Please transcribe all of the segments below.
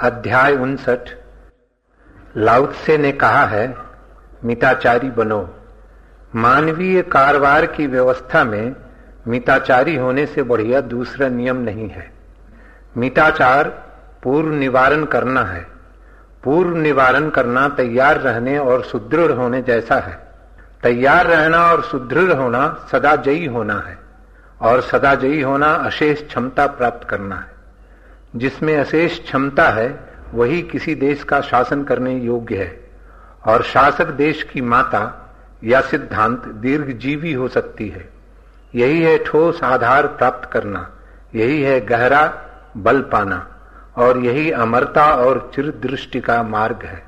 अध्याय उनसठ। लाउत्से ने कहा है, मिताचारी बनो। मानवीय कारोबार की व्यवस्था में मिताचारी होने से बढ़िया दूसरा नियम नहीं है। मिताचार पूर्व निवारण करना है। पूर्व निवारण करना तैयार रहने और सुदृढ़ होने जैसा है। तैयार रहना और सुदृढ़ होना सदा जयी होना है और सदा जयी होना अशेष क्षमता प्राप्त करना है। जिसमें अशेष क्षमता है, वही किसी देश का शासन करने योग्य है। और शासक देश की माता या सिद्धांत दीर्घ जीवी हो सकती है। यही है ठोस आधार प्राप्त करना, यही है गहरा बल पाना, और यही अमरता और चिर दृष्टि का मार्ग है।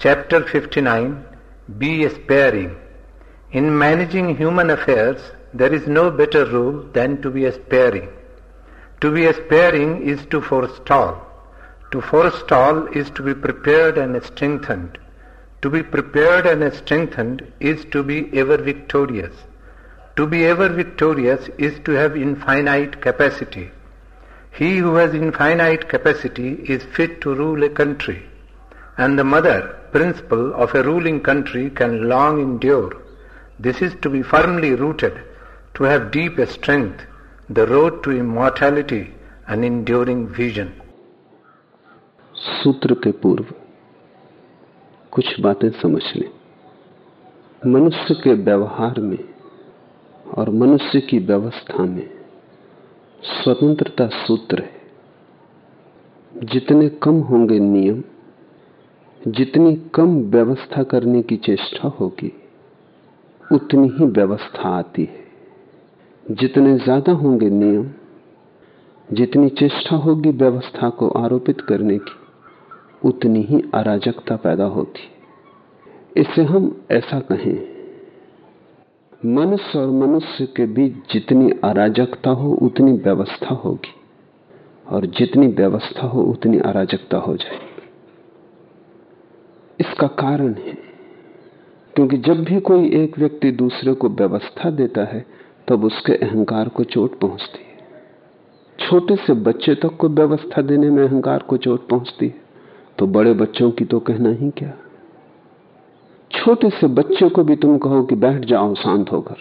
Chapter 59 be sparing in managing human affairs there is no better rule than to be sparing To be sparing is to forestall. To forestall is to be prepared and strengthened. To be prepared and strengthened is to be ever victorious. To be ever victorious is to have infinite capacity. He who has infinite capacity is fit to rule a country. And the mother principle of a ruling country can long endure. This is to be firmly rooted, to have deep strength, the road to immortality, an enduring vision. सूत्र के पूर्व, कुछ बातें समझ लें। मनुष्य के व्यवहार में और मनुष्य की व्यवस्था में स्वतंत्रता सूत्र है। जितने कम होंगे नियम, जितनी कम व्यवस्था करने की चेष्टा होगी, उतनी ही व्यवस्था आती है। जितने ज़्यादा होंगे नियम, जितनी चेष्टा होगी व्यवस्था को आरोपित करने की, उतनी ही अराजकता पैदा होती। इसे हम ऐसा कहें, मनुष्य और मनुष्य के बीच जितनी अराजकता हो, उतनी व्यवस्था होगी, और जितनी व्यवस्था हो, उतनी अराजकता हो जाएगी। इसका कारण है, क्योंकि जब भी कोई एक व्यक्ति दूसरे को व्यवस्था देता है तब उसके अहंकार को चोट पहुँचती है। छोटे से बच्चे तक को व्यवस्था देने में अहंकार को चोट पहुँचती है। तो बड़े बच्चों की तो कहना ही क्या? छोटे से बच्चे को भी तुम कहो कि बैठ जाओ, शांत होकर।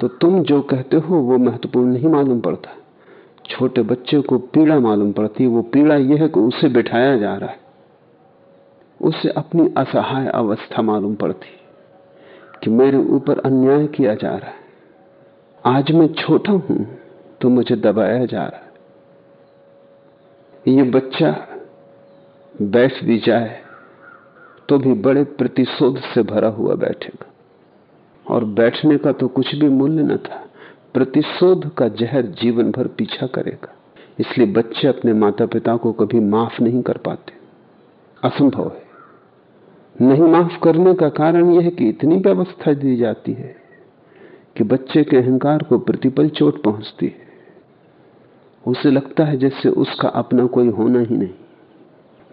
तो तुम जो कहते हो, वो महत्वपूर्ण नहीं मालूम पड़ता। छोटे बच्चे को पीड़ा मालूम पड़ती, वो पीड़ा यह है कि उसे बिठाया जा रहा है। उसे अपनी असहाय अवस्था मालूम पड़ती कि मेरे ऊपर अन्याय किया जा रहा है। आज मैं छोटा हूँ तो मुझे दबाया जा रहा है। ये बच्चा बैठ भी जाए तो भी बड़े प्रतिशोध से भरा हुआ बैठेगा। और बैठने का तो कुछ भी मूल्य न था, प्रतिशोध का जहर जीवन भर पीछा करेगा। इसलिए बच्चे अपने माता पिता को कभी माफ़ नहीं कर पाते। असंभव है। नहीं माफ़ करने का कारण यह है कि इतनी व्यवस्था दी जाती है कि बच्चे के अहंकार को प्रतिपल चोट पहुँचती है। उसे लगता है जैसे उसका अपना कोई होना ही नहीं।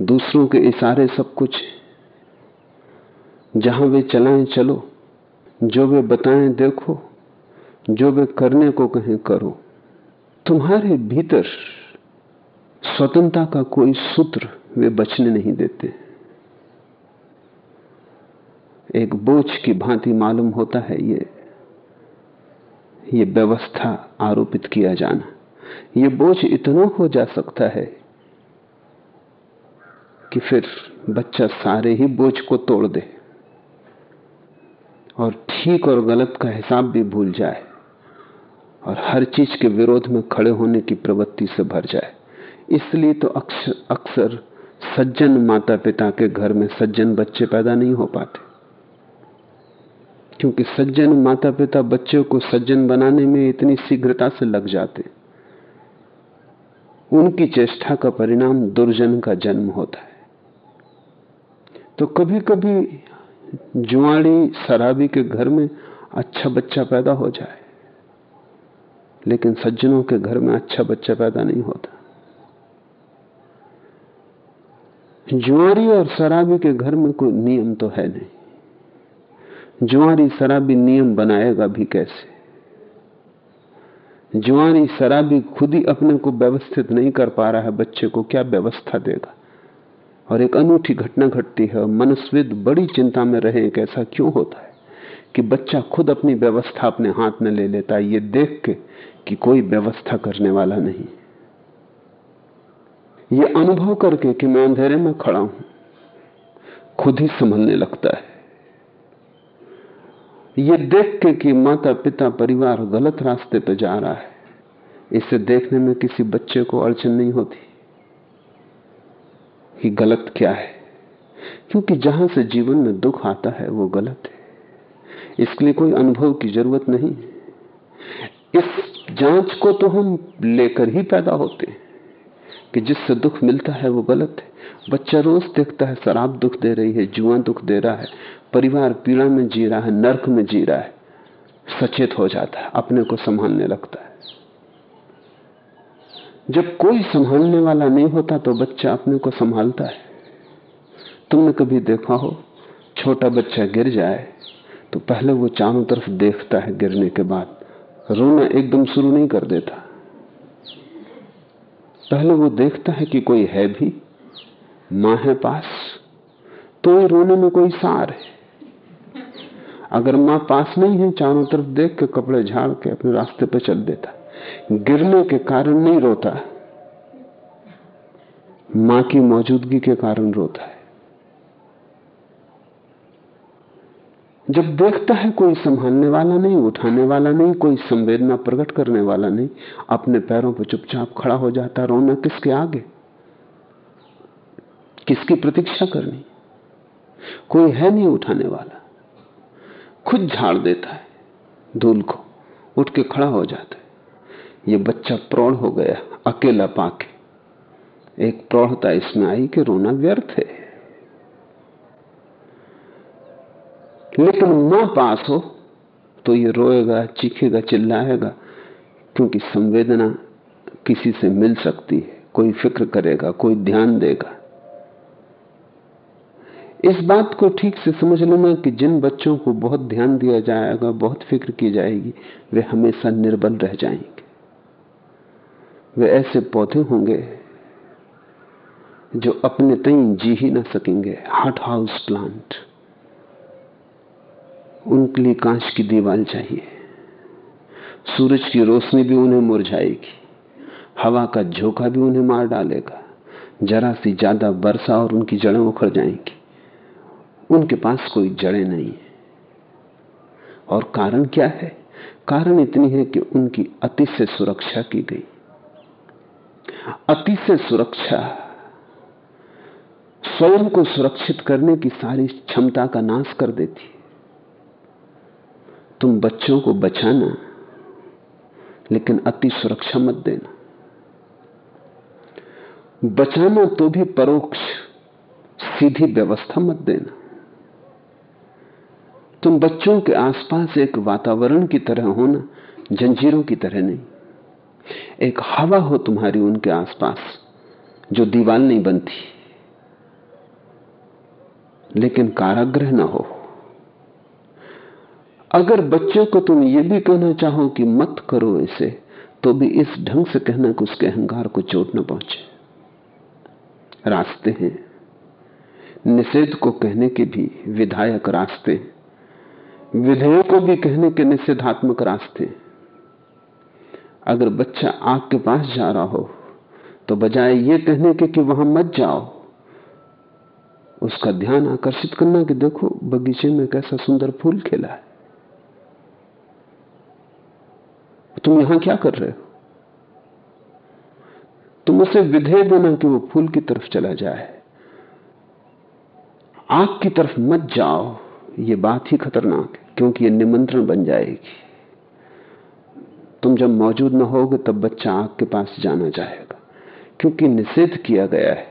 दूसरों के इशारे सब कुछ जहाँ वे चलाएँ, चलो। जो वे बताएँ, देखो। जो वे करने को कहें, करो। तुम्हारे भीतर स्वतंत्रता का कोई सूत्र वे बचने नहीं देते। एक बोझ की भांति मालूम होता है ये। ये व्यवस्था आरोपित किया जाना। ये बोझ इतना हो जा सकता है कि फिर बच्चा सारे ही बोझ को तोड़ दे और ठीक और गलत का हिसाब भी भूल जाए और हर चीज़ के विरोध में खड़े होने की प्रवृत्ति से भर जाए। इसलिए तो अक्सर अक्सर सज्जन माता पिता के घर में सज्जन बच्चे पैदा नहीं हो पाते। क्योंकि सज्जन माता पिता बच्चों को सज्जन बनाने में इतनी शीघ्रता से लग जाते। उनकी चेष्टा का परिणाम दुर्जन का जन्म होता है। तो कभी कभी जुआड़ी शराबी के घर में अच्छा बच्चा पैदा हो जाए, लेकिन सज्जनों के घर में अच्छा बच्चा पैदा नहीं होता। जुआरी और शराबी के घर में कोई नियम तो है नहीं। जुआरी शराबी नियम बनाएगा भी कैसे? जुआरी शराबी खुद ही अपने को व्यवस्थित नहीं कर पा रहा है, बच्चे को क्या व्यवस्था देगा? और एक अनूठी घटना घटती है, मनस्विद बड़ी चिंता में रहे कि ऐसा क्यों होता है कि बच्चा खुद अपनी व्यवस्था अपने हाथ में ले लेता है, ये देख के कि कोई व्यवस्था करने वाला नहीं। ये अनुभव करके कि मैं अंधेरे में खड़ा हूँ, खुद ही संभलने लगता है। ये देख के कि माता पिता परिवार गलत रास्ते पर जा रहा है। इसे देखने में किसी बच्चे को अड़चन नहीं होती कि गलत क्या है। क्योंकि जहाँ से जीवन में दुख आता है, वो गलत है। इसके लिए कोई अनुभव की ज़रूरत नहीं इस जाँच को तो हम लेकर ही पैदा होते हैं कि जिससे दुख मिलता है, वो गलत है। बच्चा रोज देखता है, शराब दुख दे रही है, जुआ दुख दे रहा है। परिवार पीड़ा में जी रहा है, नर्क में जी रहा है, सचेत हो जाता है, अपने को संभालने लगता है। जब कोई संभालने वाला नहीं होता तो बच्चा अपने को संभालता है। तुमने कभी देखा हो, छोटा बच्चा गिर जाए तो पहले वो चारों तरफ़ देखता है गिरने के बाद, रोना एकदम शुरू नहीं कर देता। पहले वो देखता है कि कोई है भी, माँ है पास तो ये रोने में कोई सार है। अगर माँ पास नहीं है, चारों तरफ़ देख के कपड़े झाड़ के अपने रास्ते पे चल देता। गिरने के कारण नहीं रोता। माँ की मौजूदगी के कारण रोता है। जब देखता है कोई संभालने वाला नहीं, उठाने वाला नहीं, कोई संवेदना प्रकट करने वाला नहीं, अपने पैरों पर चुपचाप खड़ा हो जाता, रोना किसके आगे? किसकी प्रतीक्षा करनी? कोई है नहीं उठाने वाला। खुद झाड़ देता है, धूल को, उठ के खड़ा हो जाता है। ये बच्चा प्रौढ़ हो गया, अकेला पाके। एक प्रौढ़ता इसमें आई कि रोना व्यर्थ है। लेकिन माँ पास हो तो ये रोएगा, चीखेगा, चिल्लाएगा, क्योंकि संवेदना किसी से मिल सकती है, कोई फ़िक्र करेगा, कोई ध्यान देगा। इस बात को ठीक से समझ लेना कि जिन बच्चों को बहुत ध्यान दिया जाएगा, बहुत फ़िक्र की जाएगी, वे हमेशा निर्बल रह जाएँगे। वे ऐसे पौधे होंगे जो अपने तई जी ही ना सकेंगे। हॉट हाउस प्लांट उनके लिए कांच की दीवार चाहिए। सूरज की रोशनी भी उन्हें मुरझाएगी। हवा का झोंका भी उन्हें मार डालेगा। जरा सी ज़्यादा वर्षा और उनकी जड़ें उखड़ जाएँगी। उनके पास कोई जड़ें नहीं है। और कारण क्या है? कारण इतनी है कि उनकी अति से सुरक्षा की गई। अति से सुरक्षा, स्वयं को सुरक्षित करने की सारी क्षमता का नाश कर देती तुम बच्चों को बचाना, लेकिन अति सुरक्षा मत देना। बचाना तो भी परोक्ष, सीधी व्यवस्था मत देना। तुम बच्चों के आसपास एक वातावरण की तरह होना जंजीरों की तरह नहीं। एक हवा हो तुम्हारी उनके आसपास, जो दीवाल नहीं बनती। लेकिन कारागृह ना हो। अगर बच्चों को तुम यह भी कहना चाहो कि मत करो इसे तो भी इस ढंग से कहना कि उसके अहंकार को चोट न पहुँचे। रास्ते हैं। निषेध को कहने के भी विधायक रास्ते विधेयों को भी कहने के निषेधात्मक रास्ते। अगर बच्चा आग के पास जा रहा हो तो बजाय ये कहने के कि वहाँ मत जाओ, उसका ध्यान आकर्षित करना कि देखो, बगीचे में कैसा सुंदर फूल खिला है। तुम यहाँ क्या कर रहे हो? तुम उसे विधेय देना कि वो फूल की तरफ़ चला जाए। आग की तरफ़ मत जाओ। ये बात ही खतरनाक है, क्योंकि ये निमंत्रण बन जाएगी। तुम जब मौजूद न होगे, तब बच्चा आग के पास जाना चाहेगा, क्योंकि निषेध किया गया है।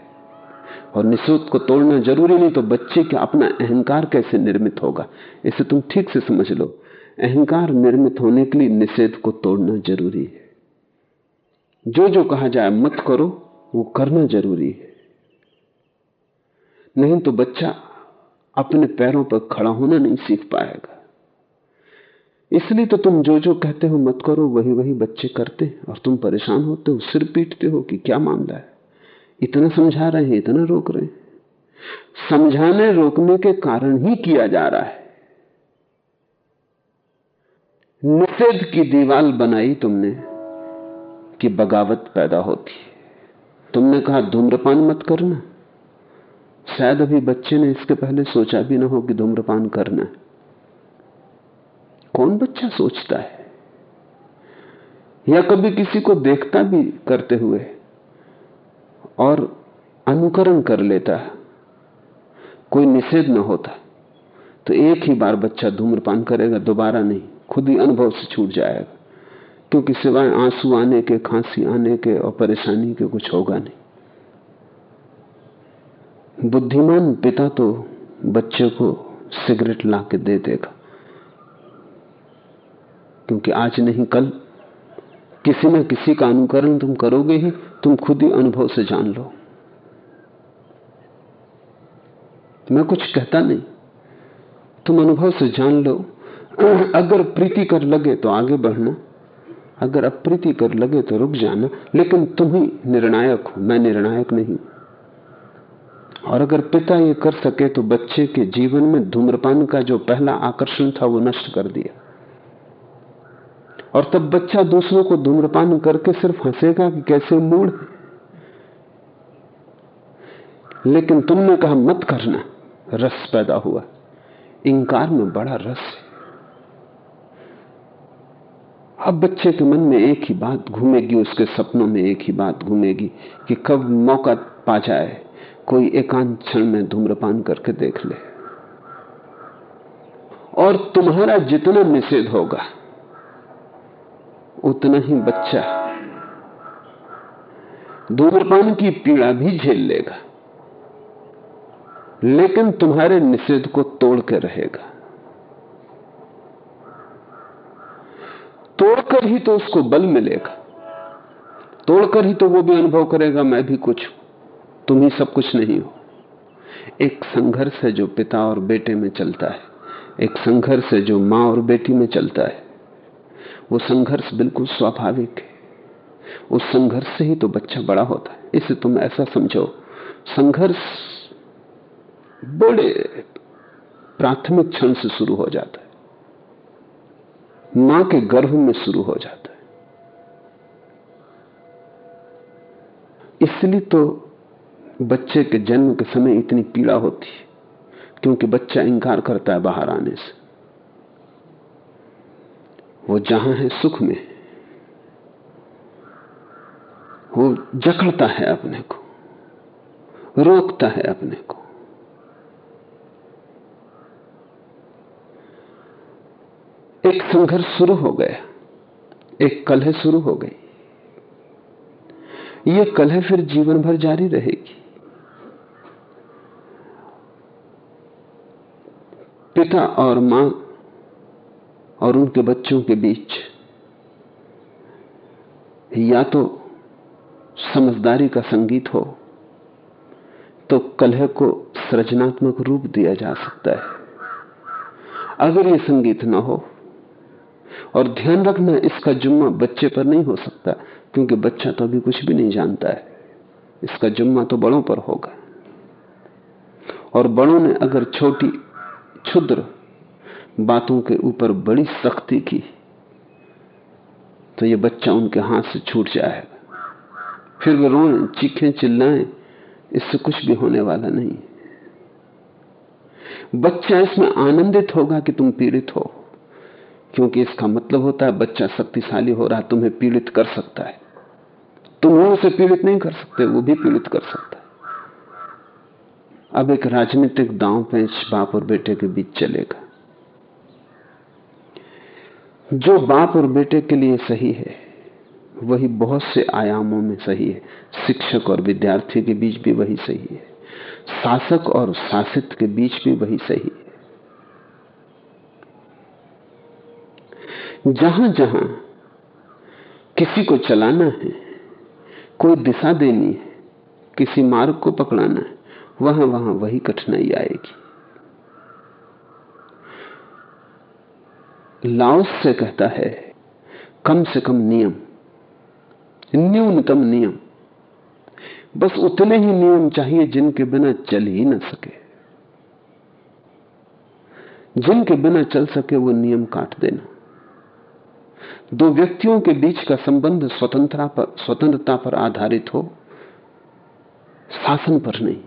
और निषेध को तोड़ना ज़रूरी नहीं तो बच्चे का अपना अहंकार कैसे निर्मित होगा, इसे तुम ठीक से समझ लो। अहंकार निर्मित होने के लिए निषेध को तोड़ना ज़रूरी है। जो जो कहा जाए, मत करो, वो करना ज़रूरी है। नहीं तो बच्चा अपने पैरों पर खड़ा होना नहीं सीख पाएगा। इसलिए तो तुम जो जो कहते हो मत करो वही वही बच्चे करते हैं और तुम परेशान होते हो, सिर पीटते हो कि क्या मामला है? इतना समझा रहे हैं, इतना रोक रहे हैं। समझाने रोकने के कारण ही किया जा रहा है। निषेध की दीवाल बनाई तुमने कि बगावत पैदा होती तुमने कहा धूम्रपान मत करना। शायद अभी बच्चे ने इसके पहले सोचा भी ना हो कि धूम्रपान करना है। कौन बच्चा सोचता है? या कभी किसी को देखता भी करते हुए और अनुकरण कर लेता है? कोई निषेध न होता। तो एक ही बार बच्चा धूम्रपान करेगा, दोबारा नहीं, खुद ही अनुभव से छूट जाएगा। क्योंकि सिवाय आँसू आने के, खांसी आने के और परेशानी के कुछ होगा नहीं। बुद्धिमान पिता तो बच्चे को सिगरेट ला के दे देगा। क्योंकि आज नहीं, कल किसी न किसी का अनुकरण तुम करोगे ही, तुम खुद ही अनुभव से जान लो। मैं कुछ कहता नहीं। तुम अनुभव से जान लो। अगर प्रीति कर लगे तो आगे बढ़ना। अगर अप्रीति कर लगे तो रुक जाना। लेकिन तुम ही निर्णायक हो। मैं निर्णायक नहीं। और अगर पिता ये कर सके तो बच्चे के जीवन में धूम्रपान का जो पहला आकर्षण था वो नष्ट कर दिया। और तब बच्चा दूसरों को धूम्रपान करके सिर्फ़ हंसेगा कि कैसे मूड लेकिन तुमने कहा, मत करना, रस पैदा हुआ। इंकार में बड़ा रस है। अब बच्चे के मन में एक ही बात घूमेगी, उसके सपनों में एक ही बात घूमेगी कि कब मौका पा जाए। कोई एकांत क्षण में धूम्रपान करके देख ले। और तुम्हारा जितना निषेध होगा, उतना ही बच्चा धूम्रपान की पीड़ा भी झेल लेगा। लेकिन तुम्हारे निषेध को तोड़ के रहेगा। तोड़कर ही तो उसको बल मिलेगा। तोड़कर ही तो वो भी अनुभव करेगा, मैं भी कुछ तुम ही सब कुछ नहीं हो। एक संघर्ष है जो पिता और बेटे में चलता है। एक संघर्ष है जो माँ और बेटी में चलता है। वो संघर्ष बिल्कुल स्वाभाविक है। उस संघर्ष से ही तो बच्चा बड़ा होता है। इसे तुम ऐसा समझो। संघर्ष बड़े प्राथमिक क्षण से शुरू हो जाता है। माँ के गर्भ में शुरू हो जाता है। इसलिए तो बच्चे के जन्म के समय इतनी पीड़ा होती है, क्योंकि बच्चा इंकार करता है बाहर आने से। वो जहाँ है, सुख में वो जकड़ता है अपने को, रोकता है अपने को। एक संघर्ष शुरू हो गया, एक कलह शुरू हो गई। ये कलह फिर जीवन भर जारी रहेगी। पिता और माँ और उनके बच्चों के बीच या तो समझदारी का संगीत हो तो कलह को सृजनात्मक रूप दिया जा सकता है। अगर यह संगीत ना हो और ध्यान रखना इसका जुम्मा बच्चे पर नहीं हो सकता, क्योंकि बच्चा तो अभी कुछ भी नहीं जानता है, इसका जुम्मा तो बड़ों पर होगा। और बड़ों ने अगर छोटी क्षुद्र बातों के ऊपर बड़ी सख्ती की तो ये बच्चा उनके हाथ से छूट जाएगा फिर वे रोए, चीखें चिल्लाएँ, इससे कुछ भी होने वाला नहीं। बच्चा इसमें आनंदित होगा कि तुम पीड़ित हो, क्योंकि इसका मतलब होता है बच्चा शक्तिशाली हो रहा, तुम्हें पीड़ित कर सकता है। तुम उसे पीड़ित नहीं कर सकते, वो भी पीड़ित कर सकता है। अब एक राजनीतिक दांव पेंच बाप और बेटे के बीच चलेगा। जो बाप और बेटे के लिए सही है, वही बहुत से आयामों में सही है। शिक्षक और विद्यार्थी के बीच भी वही सही है। शासक और शासित के बीच भी वही सही है। जहाँ जहाँ किसी को चलाना है, कोई दिशा देनी है, किसी मार्ग को पकड़ाना है वहाँ वहाँ वही कठिनाई आएगी। लाओस से कहता है, कम से कम नियम, न्यूनतम नियम। बस उतने ही नियम चाहिए जिनके बिना चल ही ना सके। जिनके बिना चल सके वो नियम काट देना। दो व्यक्तियों के बीच का संबंध स्वतंत्रता पर स्वतंत्रता पर आधारित हो, शासन पर नहीं।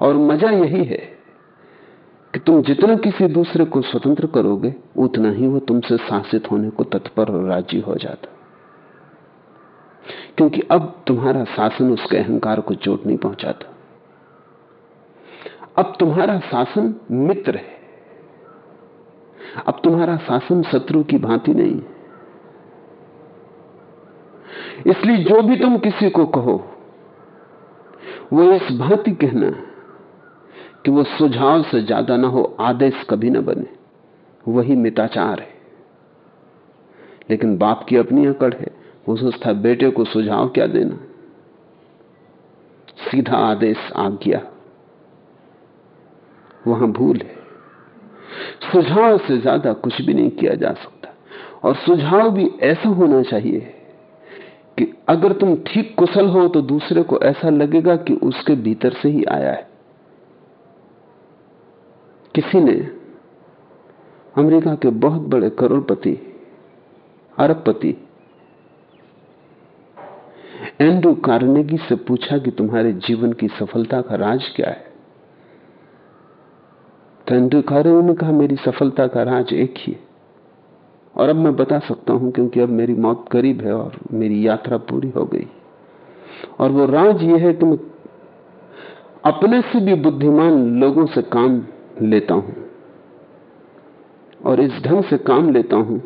और मज़ा यही है कि तुम जितना किसी दूसरे को स्वतंत्र करोगे, उतना ही वो तुमसे शासित होने को तत्पर और राज़ी हो जाता। क्योंकि अब तुम्हारा शासन उसके अहंकार को चोट नहीं पहुंचाता। अब तुम्हारा शासन मित्र है। अब तुम्हारा शासन शत्रु की भांति नहीं इसलिए जो भी तुम किसी को कहो, वो इस भांति कहना कि वो सुझाव से ज़्यादा ना हो, आदेश कभी ना बने। वही मिताचार है। लेकिन बाप की अपनी अकड़ है। वो सोचता, बेटे को सुझाव क्या देना? सीधा आदेश आज्ञा वहाँ भूल है। सुझाव से ज़्यादा कुछ भी नहीं किया जा सकता। और सुझाव भी ऐसा होना चाहिए कि अगर तुम ठीक कुशल हो तो दूसरे को ऐसा लगेगा कि उसके भीतर से ही आया है। किसी ने अमेरिका के बहुत बड़े करोड़पति, अरबपति, एंड्रू कार्नेगी से पूछा कि तुम्हारे जीवन की सफलता का राज क्या है? तो एंड्रू कार्नेगी ने कहा, मेरी सफलता का राज एक ही है। और अब मैं बता सकता हूँ क्योंकि अब मेरी मौत करीब है और मेरी यात्रा पूरी हो गई। और वो राज यह है कि मैं अपने से भी बुद्धिमान लोगों से काम लेता हूँ और इस ढंग से काम लेता हूँ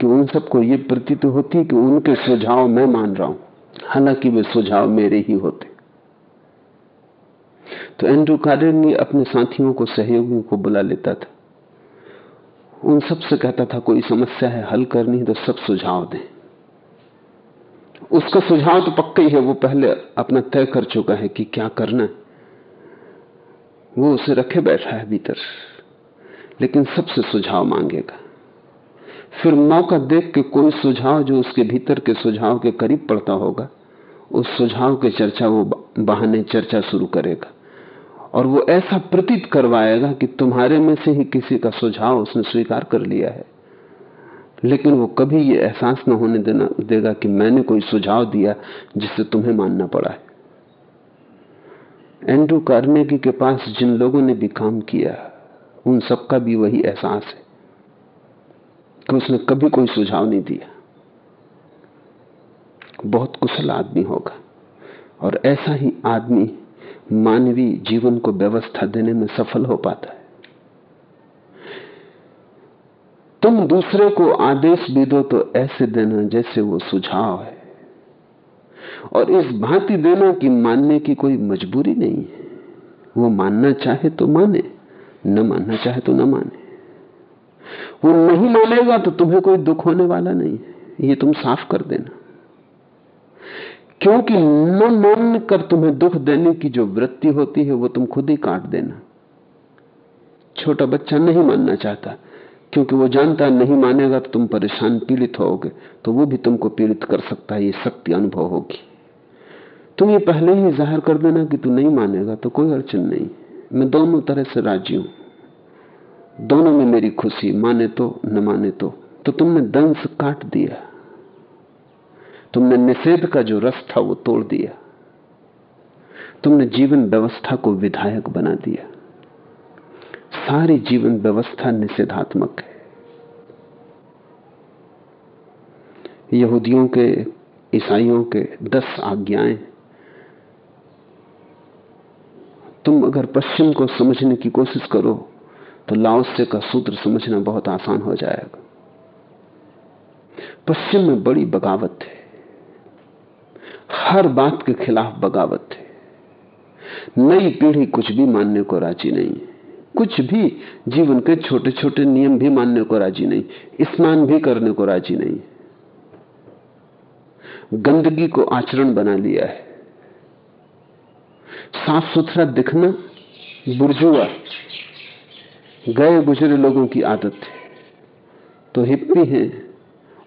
कि उन सबको ये प्रतीत होती कि उनके सुझाव मैं मान रहा हूँ। हालाँकि वे सुझाव मेरे ही होते। तो एंड्रू कार्नेगी अपने साथियों को, सहयोगियों को बुला लेता था। उन सबसे कहता था, कोई समस्या है, हल करनी है तो सब सुझाव दें। उसका सुझाव तो पक्का ही है, वो पहले अपना तय कर चुका है कि क्या करना है। वो उसे रखे बैठा है भीतर। लेकिन सबसे सुझाव मांगेगा। फिर मौका देख के कोई सुझाव जो उसके भीतर के सुझाव के करीब पड़ता होगा, उस सुझाव के चर्चा वो बहाने चर्चा शुरू करेगा। और वो ऐसा प्रतीत करवाएगा कि तुम्हारे में से ही किसी का सुझाव उसने स्वीकार कर लिया है। लेकिन वो कभी ये एहसास न होने देना, देगा कि मैंने कोई सुझाव दिया जिससे तुम्हें मानना पड़ा है। एंड्रू कार्नेगी के पास जिन लोगों ने भी काम किया, उन सबका भी वही एहसास है कि उसने कभी कोई सुझाव नहीं दिया। बहुत कुशल आदमी होगा और ऐसा ही आदमी मानवीय जीवन को व्यवस्था देने में सफल हो पाता है। तुम दूसरे को आदेश भी दो तो ऐसे देना जैसे वो सुझाव है। और इस भांति देना कि मानने की कोई मजबूरी नहीं है। वो मानना चाहे तो माने, न मानना चाहे तो न माने। वो नहीं मानेगा तो तुम्हें कोई दुख होने वाला नहीं है। ये तुम साफ़ कर देना। क्योंकि न मान कर तुम्हें दुख देने की जो वृत्ति होती है, वो तुम खुद ही काट देना। छोटा बच्चा नहीं मानना चाहता, क्योंकि वो जानता नहीं मानेगा तो तुम परेशान पीड़ित होगे तो वो भी तुमको पीड़ित कर सकता है, ये शक्ति अनुभव होगी। तुम ये पहले ही ज़ाहिर कर देना कि तू नहीं मानेगा तो कोई अड़चन नहीं। मैं दोनों तरह से राज़ी हूँ। दोनों में मेरी खुशी, माने तो न माने तो। तो तुमने दंश काट दिया। तुमने निषेध का जो रस था वो तोड़ दिया। तुमने जीवन व्यवस्था को विधायक बना दिया। सारी जीवन व्यवस्था निषेधात्मक है। यहूदियों के, ईसाइयों के दस आज्ञाएँ तुम अगर पश्चिम को समझने की कोशिश करो तो लाओस्य का सूत्र समझना बहुत आसान हो जाएगा। पश्चिम में बड़ी बगावत है। हर बात के खिलाफ बगावत है। नई पीढ़ी कुछ भी मानने को राज़ी नहीं है। कुछ भी जीवन के छोटे छोटे नियम भी मानने को राज़ी नहीं, स्नान भी करने को राज़ी नहीं गंदगी को आचरण बना लिया है। साफ़ सुथरा दिखना बुर्जुआ। गए गुजरे लोगों की आदत है। तो हिप्पी हैं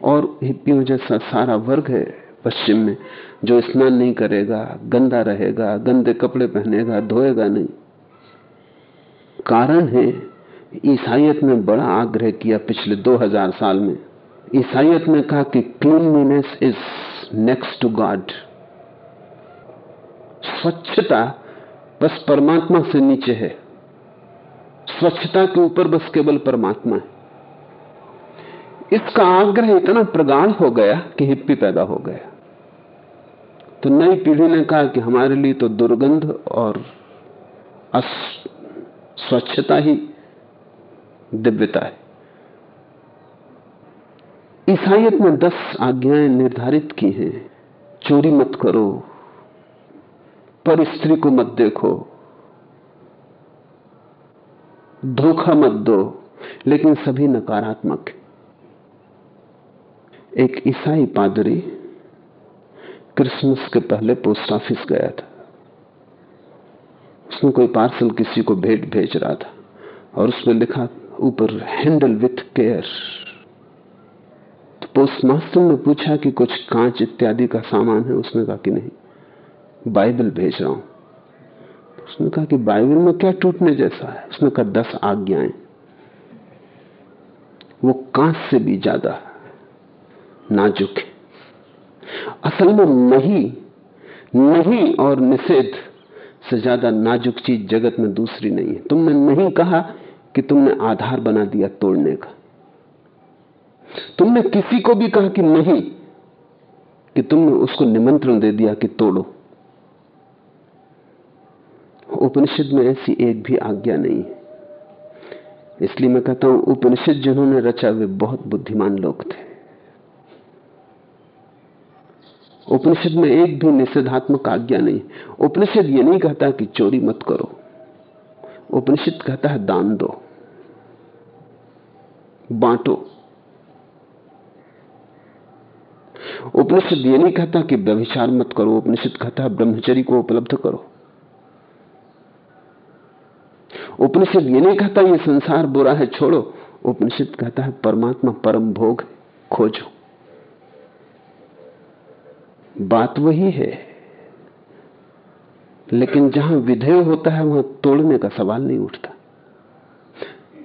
और हिप्पियों जैसा सारा वर्ग है पश्चिम में, जो स्नान नहीं करेगा, गंदा रहेगा, गंदे कपड़े पहनेगा, धोएगा नहीं। कारण है ईसाइत ने बड़ा आग्रह किया पिछले 2000 साल में। ईसाइत ने कहा कि cleanliness is next to God स्वच्छता बस परमात्मा से नीचे है। स्वच्छता के ऊपर बस केवल परमात्मा है। इसका आग्रह इतना प्रगाढ़ हो गया कि हिप्पी पैदा हो गया। तो नई पीढ़ी ने कहा कि हमारे लिए तो दुर्गंध और स्वच्छता ही दिव्यता है। ईसाइत में दस आज्ञाएँ निर्धारित की हैं, चोरी मत करो पर स्त्री को मत देखो। धोखा मत दो, लेकिन सभी नकारात्मक एक ईसाई पादरी क्रिसमस के पहले पोस्ट ऑफ़िस गया था। उसने कोई पार्सल किसी को भेंट भेज रहा था और उसमें लिखा, ऊपर हैंडल विथ केयर। तो पोस्ट मास्टर ने पूछा कि कुछ कांच इत्यादि का सामान है? उसने कहा कि नहीं। बाइबल भेज रहा हूँ। उसने कहा कि बाइबल में क्या टूटने जैसा है? उसने कहा, दस आज्ञाएँ। वो कांच से भी ज़्यादा नाजुक है। असल में नहीं नहीं और निषेध से ज़्यादा नाजुक चीज़ जगत में दूसरी नहीं है। तुमने नहीं कहा कि तुमने आधार बना दिया तोड़ने का। तुमने किसी को भी कहा कि नहीं, कि तुमने उसको निमंत्रण दे दिया कि तोड़ो। उपनिषद में ऐसी एक भी आज्ञा नहीं है। इसलिए मैं कहता हूँ, उपनिषद जिन्होंने रचा, वे बहुत बुद्धिमान लोग थे। उपनिषद में एक भी निषेधात्मक आज्ञा नहीं। उपनिषद ये नहीं कहता कि चोरी मत करो। उपनिषद कहता है, दान दो। बांटो। उपनिषद ये नहीं कहता कि व्यभिचार मत करो। उपनिषद कहता है ब्रह्मचरी को उपलब्ध करो। उपनिषद ये नहीं कहता ये संसार बुरा है, छोड़ो। उपनिषद कहता है, परमात्मा परम भोग खोजो। बात वही है। लेकिन जहाँ विधेय होता है, वहाँ तोड़ने का सवाल नहीं उठता।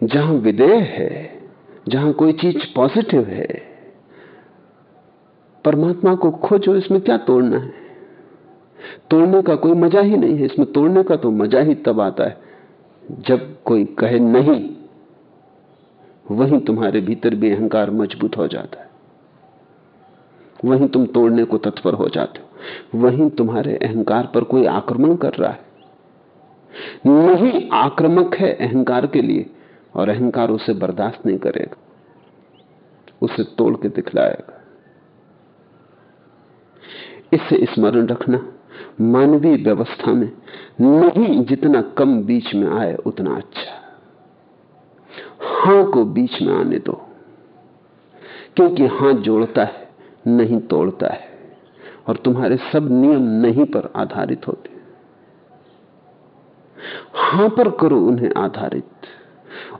जहाँ विधेय है, जहाँ कोई चीज़ पॉजिटिव है, परमात्मा को खोजो, इसमें क्या तोड़ना है? तोड़ने का कोई मज़ा ही नहीं है। इसमें तोड़ने का तो मज़ा ही तब आता है। जब कोई कहे नहीं, वहीं तुम्हारे भीतर भी अहंकार मज़बूत हो जाता है। वहीं तुम तोड़ने को तत्पर हो जाते हो। वहीं तुम्हारे अहंकार पर कोई आक्रमण कर रहा है। नहीं, आक्रमक है अहंकार के लिए, और अहंकार उसे बर्दाश्त नहीं करेगा। उसे तोड़ के दिखलाएगा। इससे स्मरण रखना मानवीय व्यवस्था में नहीं जितना कम बीच में आए, उतना अच्छा। हाँ को बीच में आने दो, क्योंकि हाँ जोड़ता है, नहीं तोड़ता है, और तुम्हारे सब नियम नहीं पर आधारित होते। हाँ पर करो उन्हें आधारित,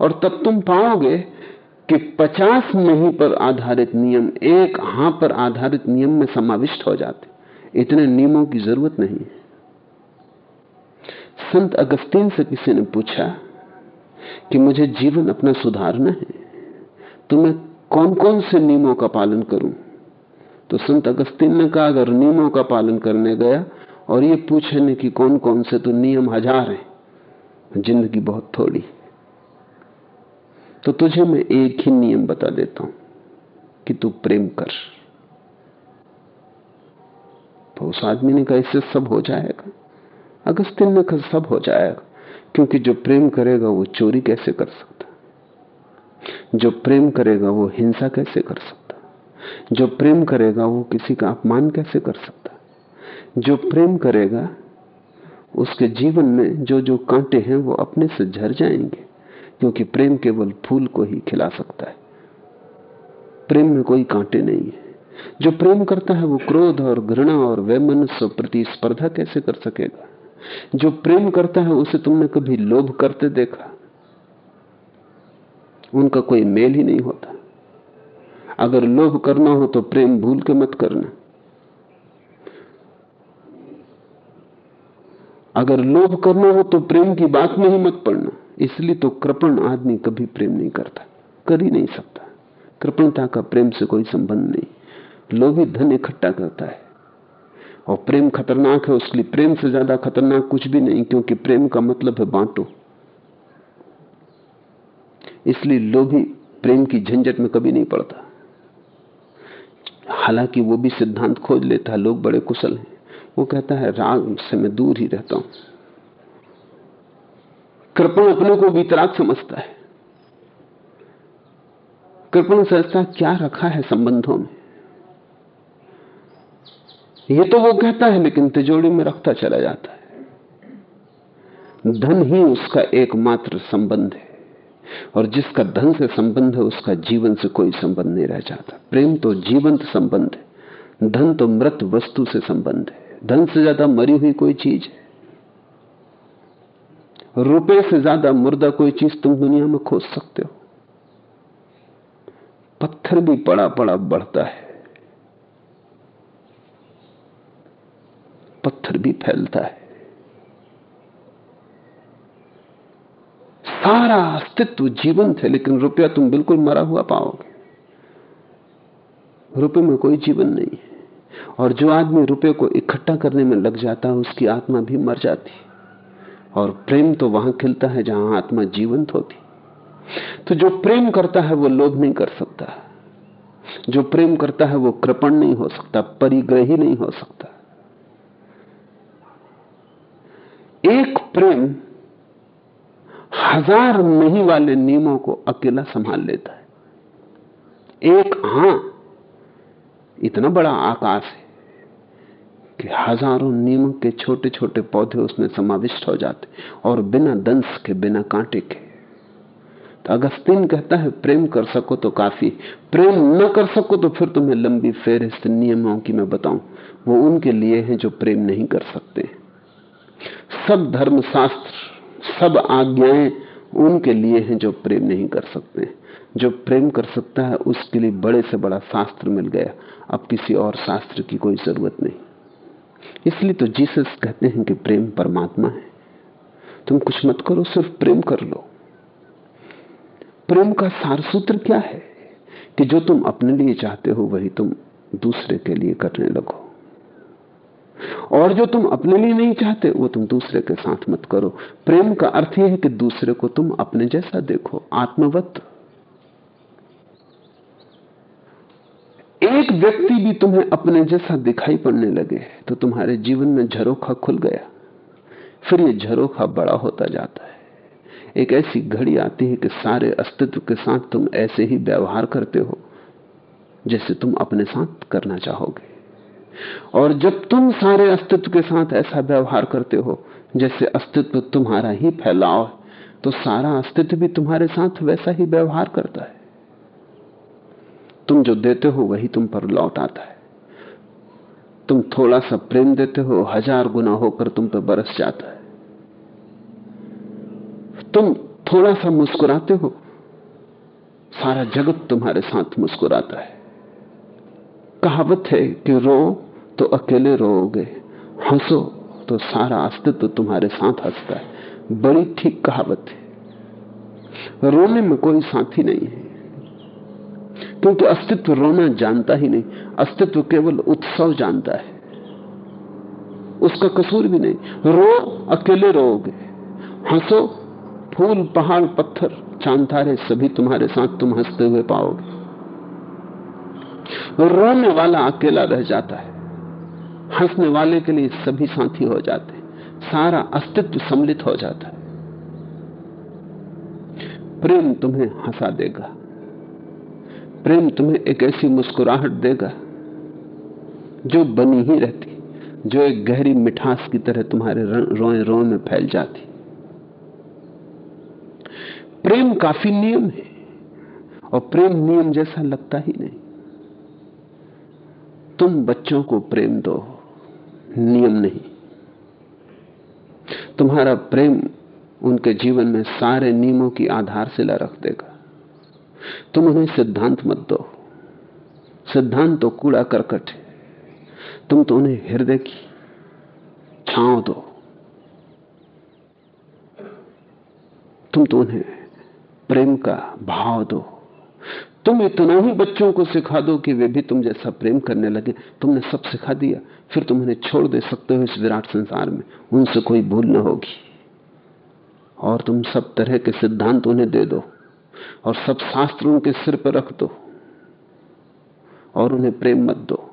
और तब तुम पाओगे कि पचास नहीं पर आधारित नियम एक हाँ पर आधारित नियम में समाविष्ट हो जाते। इतने नियमों की ज़रूरत नहीं संत अगस्तीन से किसी ने पूछा कि मुझे जीवन अपना सुधारना है तो मैं कौन कौन से नियमों का पालन करूँ? तो संत अगस्तीन ने कहा, अगर नियमों का पालन करने गया और ये पूछने कि कौन कौन से तो नियम हज़ार हैं, ज़िंदगी बहुत थोड़ी तो तुझे मैं एक ही नियम बता देता हूँ कि तू प्रेम कर। तो उस आदमी ने कहा, इससे सब हो जाएगा। अगस्तिन ने कहा, सब हो जाएगा, क्योंकि जो प्रेम करेगा वो चोरी कैसे कर सकता? जो प्रेम करेगा वो हिंसा कैसे कर सकता? जो प्रेम करेगा वो किसी का अपमान कैसे कर सकता? जो प्रेम करेगा, उसके जीवन में जो जो कांटे हैं वो अपने से झर जाएँगे, क्योंकि प्रेम केवल फूल को ही खिला सकता है। प्रेम में कोई कांटे नहीं है। जो प्रेम करता है वो क्रोध और घृणा और वैमनस्य प्रतिस्पर्धा कैसे कर सकेगा? जो प्रेम करता है उसे तुमने कभी लोभ करते देखा? उनका कोई मेल ही नहीं होता। अगर लोभ करना हो तो प्रेम भूल के मत करना। अगर लोभ करना हो तो प्रेम की बात में ही मत पड़ना। इसलिए तो कृपण आदमी कभी प्रेम नहीं करता। कर ही नहीं सकता। कृपणता का प्रेम से कोई संबंध नहीं। लोभी धन इकट्ठा करता है। और प्रेम खतरनाक है, उसके लिए प्रेम से ज़्यादा खतरनाक कुछ भी नहीं, क्योंकि प्रेम का मतलब है बांटो। इसलिए लोभी प्रेम की झंझट में कभी नहीं पड़ता। हालाँकि वो भी सिद्धांत खोज लेता है, लोग बड़े कुशल हैं। वो कहता है, राग से मैं दूर ही रहता हूँ। कृपण अपने को वितराग समझता है। कृपण समझता क्या रखा है संबंधों में? ये तो वो कहता है, लेकिन तिजोड़ी में रखता चला जाता है। धन ही उसका एकमात्र संबंध है, और जिसका धन से संबंध है, उसका जीवन से कोई संबंध नहीं रह जाता। प्रेम तो जीवंत संबंध है, धन तो मृत वस्तु से संबंध है। धन से ज़्यादा मरी हुई कोई चीज़ है रुपए से ज़्यादा मुर्दा कोई चीज़ तुम दुनिया में खोज सकते हो। पत्थर भी पड़ा पड़ा बढ़ता है। पत्थर भी फैलता है। सारा अस्तित्व जीवंत है, लेकिन रुपया तुम बिल्कुल मरा हुआ पाओगे। रुपये में कोई जीवन नहीं है। और जो आदमी रुपये को इकट्ठा करने में लग जाता है, उसकी आत्मा भी मर जाती और प्रेम तो वहाँ खिलता है जहाँ आत्मा जीवंत होती तो जो प्रेम करता है, वो लोभ नहीं कर सकता। जो प्रेम करता है, वो कृपण नहीं हो सकता, परिग्रही नहीं हो सकता। एक प्रेम हज़ार नहीं वाले नियमों को अकेला संभाल लेता है। एक हाँ, इतना बड़ा आकाश है कि हज़ारों नियमों के छोटे छोटे पौधे उसमें समाविष्ट हो जाते और बिना दंश के, बिना कांटे के। तो अगस्तीन कहता है, प्रेम कर सको तो काफ़ी, प्रेम न कर सको तो फिर तुम्हें लंबी फेरिस्त नियमों की मैं बताऊँ। वो उनके लिए हैं जो प्रेम नहीं कर सकते सब धर्म शास्त्र सब आज्ञाएँ उनके लिए हैं जो प्रेम नहीं कर सकते। जो प्रेम कर सकता है, उसके लिए बड़े से बड़ा शास्त्र मिल गया। अब किसी और शास्त्र की कोई ज़रूरत नहीं। इसलिए तो जीसस कहते हैं कि प्रेम परमात्मा है। तुम कुछ मत करो, सिर्फ़ प्रेम कर लो। प्रेम का सार सूत्र क्या है? कि जो तुम अपने लिए चाहते हो, वही तुम दूसरे के लिए करने लगो। और जो तुम अपने लिए नहीं चाहते, वो तुम दूसरे के साथ मत करो। प्रेम का अर्थ यह है कि दूसरे को तुम अपने जैसा देखो, आत्मवत। एक व्यक्ति भी तुम्हें अपने जैसा दिखाई पड़ने लगे तो तुम्हारे जीवन में झरोखा खुल गया। फिर ये झरोखा बड़ा होता जाता है। एक ऐसी घड़ी आती है कि सारे अस्तित्व के साथ तुम ऐसे ही व्यवहार करते हो, जैसे तुम अपने साथ करना चाहोगे। और जब तुम सारे अस्तित्व के साथ ऐसा व्यवहार करते हो, जैसे अस्तित्व तुम्हारा ही फैलाव है तो सारा अस्तित्व भी तुम्हारे साथ वैसा ही व्यवहार करता है। तुम जो देते हो, वही तुम पर लौट आता है। तुम थोड़ा सा प्रेम देते हो, हज़ार गुना होकर तुम पर बरस जाता है। तुम थोड़ा सा मुस्कुराते हो, सारा जगत तुम्हारे साथ मुस्कुराता है। कहावत है कि रो तो अकेले रोओगे। हंसो तो सारा अस्तित्व तुम्हारे साथ हंसता है। बड़ी ठीक कहावत है। रोने में कोई साथी नहीं है। क्योंकि अस्तित्व रोना जानता ही नहीं। अस्तित्व केवल उत्सव जानता है। उसका कसूर भी नहीं। रो, अकेले रोओगे। हंसो, फूल, पहाड़, पत्थर चाँद सभी तुम्हारे साथ तुम हँसते हुए पाओगे। रोने वाला अकेला रह जाता है। हंसने वाले के लिए सभी साथी हो जाते सारा अस्तित्व सम्मिलित हो जाता प्रेम तुम्हें हंसा देगा। प्रेम तुम्हें एक ऐसी मुस्कुराहट देगा, जो बनी ही रहती, जो एक गहरी मिठास की तरह तुम्हारे रोए रोए में फैल जाती। प्रेम काफ़ी नियम है, और प्रेम नियम जैसा लगता ही नहीं। तुम बच्चों को प्रेम दो। नियम नहीं। तुम्हारा प्रेम उनके जीवन में सारे नियमों की आधारशिला रख देगा। तुम उन्हें सिद्धांत मत दो। सिद्धांत तो कूड़ा करकट है। तुम तो उन्हें हृदय की छांव दो। तुम तो उन्हें प्रेम का भाव दो। तुम इतना ही बच्चों को सिखा दो कि वे भी तुम जैसा प्रेम करने लगे। तुमने सब सिखा दिया। फिर तुम उन्हें छोड़ दे सकते हो इस विराट संसार में। उनसे कोई भूल न होगी। और तुम सब तरह के सिद्धांत उन्हें दे दो और सब शास्त्र उनके सिर पर रख दो और उन्हें प्रेम मत दो।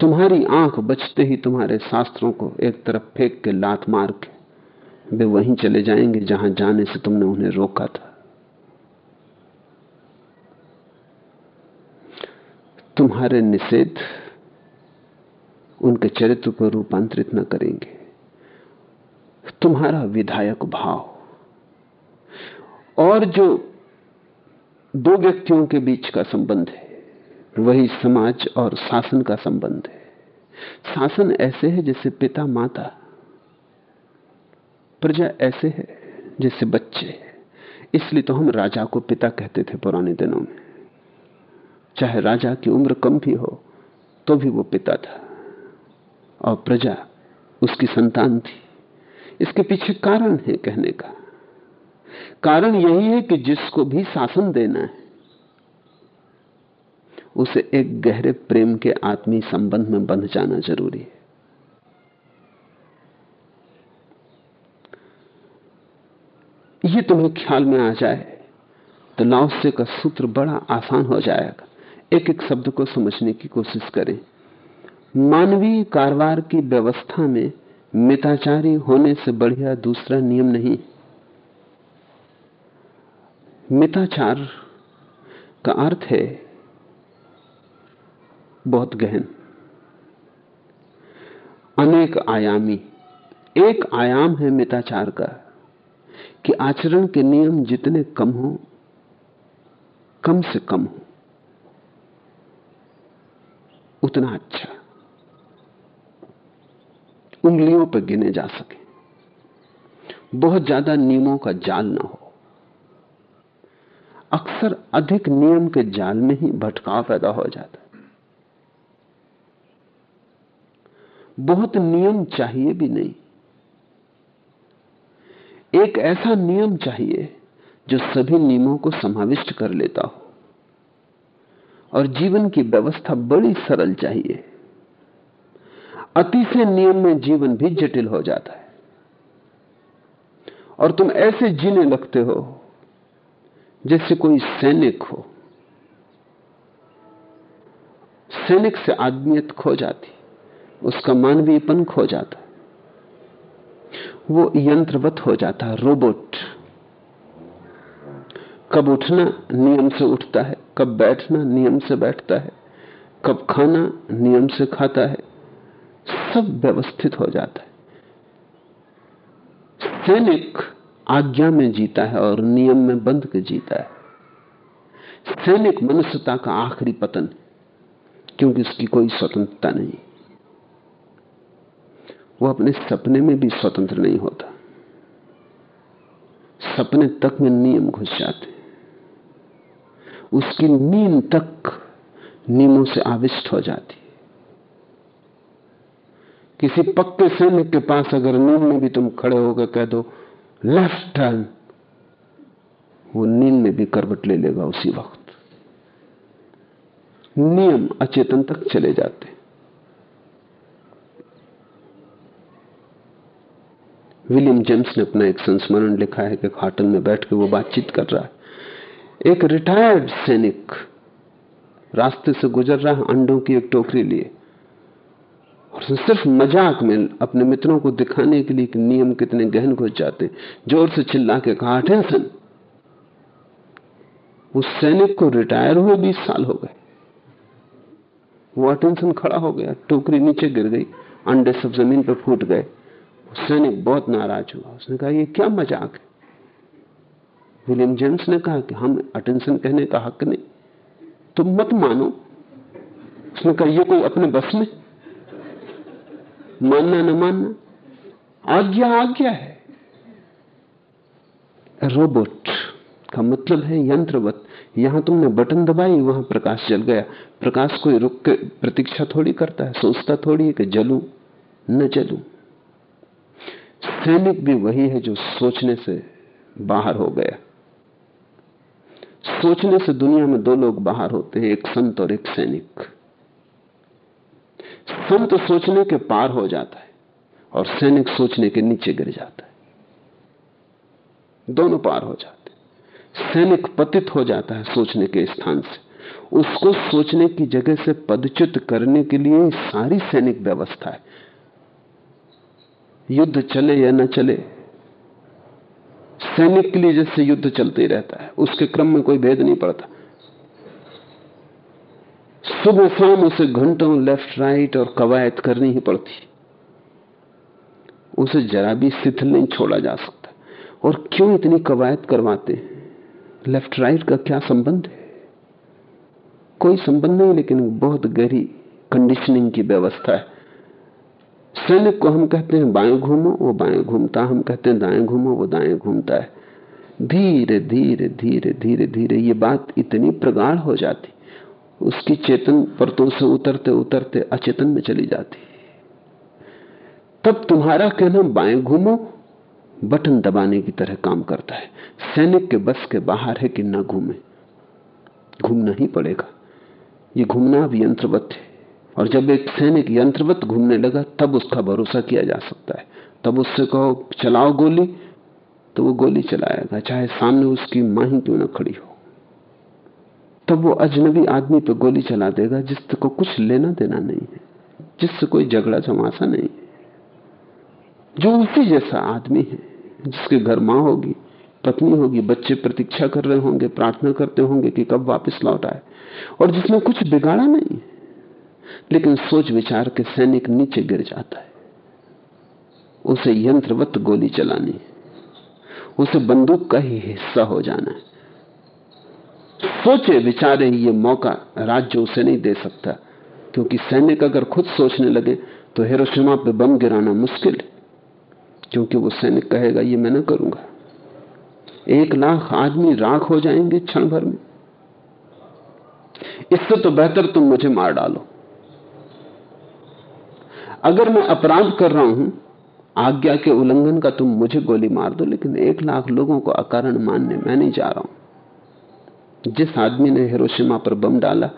तुम्हारी आँख बचते ही तुम्हारे शास्त्रों को एक तरफ़ फेंक के लात मार के वे वहीं चले जाएँगे जहाँ जाने से तुमने उन्हें रोका था। तुम्हारे निषेध उनके चरित्र को रूपांतरित न करेंगे। तुम्हारा विधायक भाव। और जो दो व्यक्तियों के बीच का संबंध है, वही समाज और शासन का संबंध है। शासन ऐसे है जैसे पिता माता, प्रजा ऐसे है जैसे बच्चे। इसलिए तो हम राजा को पिता कहते थे पुराने दिनों में। चाहे राजा की उम्र कम भी हो तो भी वो पिता था। और प्रजा उसकी संतान थी। इसके पीछे कारण है कहने का। कारण यही है कि जिसको भी शासन देना है, उसे एक गहरे प्रेम के आत्मी संबंध में बंध जाना ज़रूरी है। ये तुम्हें ख्याल में आ जाए तो लाओसे का सूत्र बड़ा आसान हो जाएगा। एक एक शब्द को समझने की कोशिश करें। मानवीय कारवार की व्यवस्था में मिताचारी होने से बढ़िया दूसरा नियम नहीं। मिताचार का अर्थ है बहुत गहन। अनेक आयामी, एक आयाम है मिताचार का कि आचरण के नियम जितने कम हो, कम से कम हो, उतना अच्छा। उंगलियों पर गिने जा सके। बहुत ज़्यादा नियमों का जाल ना हो। अक्सर अधिक नियम के जाल में ही भटकाव पैदा हो जाता है। बहुत नियम चाहिए भी नहीं। एक ऐसा नियम चाहिए जो सभी नियमों को समाविष्ट कर लेता हो। और जीवन की व्यवस्था बड़ी सरल चाहिए। अति से नियम में जीवन भी जटिल हो जाता है। और तुम ऐसे जीने लगते हो, जैसे कोई सैनिक हो। सैनिक से आदमियत खो जाती, उसका मानवीयपन खो जाता। है वो यंत्रवत हो जाता है रोबोट। कब उठना नियम से उठता है, कब बैठना नियम से बैठता है, कब खाना नियम से खाता है सब व्यवस्थित हो जाता है। सैनिक आज्ञा में जीता है और नियम में बंध के जीता है। सैनिक मनुष्यता का आखिरी पतन, क्योंकि उसकी कोई स्वतंत्रता नहीं। वो अपने सपने में भी स्वतंत्र नहीं होता। सपने तक में नियम घुस जाते उसकी नींद तक नियमों से आविष्ट हो जाती किसी पक्के सैनिक के पास अगर नींद में भी तुम खड़े होकर कह दो लेफ़्ट टर्न वो नींद में भी करवट ले लेगा उसी वक्त। नियम अचेतन तक चले जाते। विलियम जेम्स ने अपना एक संस्मरण लिखा है कि खाटन में बैठ के वो बातचीत कर रहा है। एक रिटायर्ड सैनिक रास्ते से गुजर रहा अंडों की एक टोकरी लिए। और सिर्फ़ मज़ाक में अपने मित्रों को दिखाने के लिए कि नियम कितने गहन घुस जाते ज़ोर से चिल्ला के कहा अटेंशन उस सैनिक को रिटायर हुए बीस साल हो गए। वो अटेंशन खड़ा हो गया, टोकरी नीचे गिर गई, अंडे सब ज़मीन पर फूट गए। सैनिक बहुत नाराज़ हुआ। उसने कहा, ये क्या मज़ाक है? विलियम जेम्स ने कहा कि, हम अटेंशन कहने का हक नहीं। तुम मत मानो। उसने कहा, ये कोई अपने बस में मानना न मानना आज्ञा आज्ञा है। रोबोट का मतलब है यंत्रवत। यहाँ तुमने बटन दबाई, वहाँ प्रकाश जल गया। प्रकाश कोई रुक के प्रतीक्षा थोड़ी करता है, सोचता थोड़ी है कि जलू, न जलू। सैनिक भी वही है जो सोचने से बाहर हो गया। सोचने से दुनिया में दो लोग बाहर होते हैं, एक संत और एक सैनिक। संत सोचने के पार हो जाता है और सैनिक सोचने के नीचे गिर जाता है। दोनों पार हो जाते सैनिक पतित हो जाता है सोचने के स्थान से। उसको सोचने की जगह से पदच्युत करने के लिए सारी सैनिक व्यवस्था है। युद्ध चले या न चले, सैनिक के लिए जैसे युद्ध चलते ही रहता है, उसके क्रम में कोई भेद नहीं पड़ता। सुबह शाम उसे घंटों लेफ़्ट राइट और कवायद करनी ही पड़ती। उसे जरा भी शिथिल नहीं छोड़ा जा सकता। और क्यों इतनी कवायद करवाते लेफ़्ट राइट का क्या संबंध है? कोई संबंध नहीं, लेकिन बहुत गहरी कंडीशनिंग की व्यवस्था है। सैनिक को हम कहते हैं, बाएँ घूमो, वो बाएँ घूमता। हम कहते हैं, दाएँ घूमो, वो दाएँ घूमता है। धीरे धीरे धीरे धीरे धीरे ये बात इतनी प्रगाढ़ हो जाती। उसकी चेतन परतों से उतरते उतरते अचेतन में चली जाती तब तुम्हारा कहना, बाएँ घूमो, बटन दबाने की तरह काम करता है। सैनिक के बस के बाहर है कि ना घूमे। घूमना ही पड़ेगा। ये घूमना अब यंत्रवत है। और जब एक सैनिक यंत्रवत घूमने लगा, तब उसका भरोसा किया जा सकता है। तब उससे कहो, चलाओ गोली। तो वो गोली चलाएगा, चाहे सामने उसकी माही क्यों ना खड़ी हो। तब वो अजनबी आदमी पे गोली चला देगा, जिससे को कुछ लेना देना नहीं है, जिससे कोई झगड़ा चमासा नहीं है। जो उसी जैसा आदमी है, जिसके घर माँ होगी, पत्नी होगी, बच्चे प्रतीक्षा कर रहे होंगे, प्रार्थना करते होंगे कि कब वापस लौट आए, और जिसने कुछ बिगाड़ा नहीं लेकिन सोच विचार के सैनिक नीचे गिर जाता है। उसे यंत्रवत गोली चलानी उसे बंदूक का ही हिस्सा हो जाना है। सोचे विचारे ये मौका राज्य उसे नहीं दे सकता। क्योंकि सैनिक अगर खुद सोचने लगे तो हिरोशिमा पे बम गिराना मुश्किल है। क्योंकि वो सैनिक कहेगा, ये मैं ना करूँगा। एक लाख आदमी राख हो जाएँगे क्षण भर में। इससे तो बेहतर तुम मुझे मार डालो। अगर मैं अपराध कर रहा हूँ, आज्ञा के उल्लंघन का तुम मुझे गोली मार दो, लेकिन एक लाख लोगों को अकारण मानने मैं नहीं जा रहा हूँ। जिस आदमी ने हिरोशिमा पर बम डाला,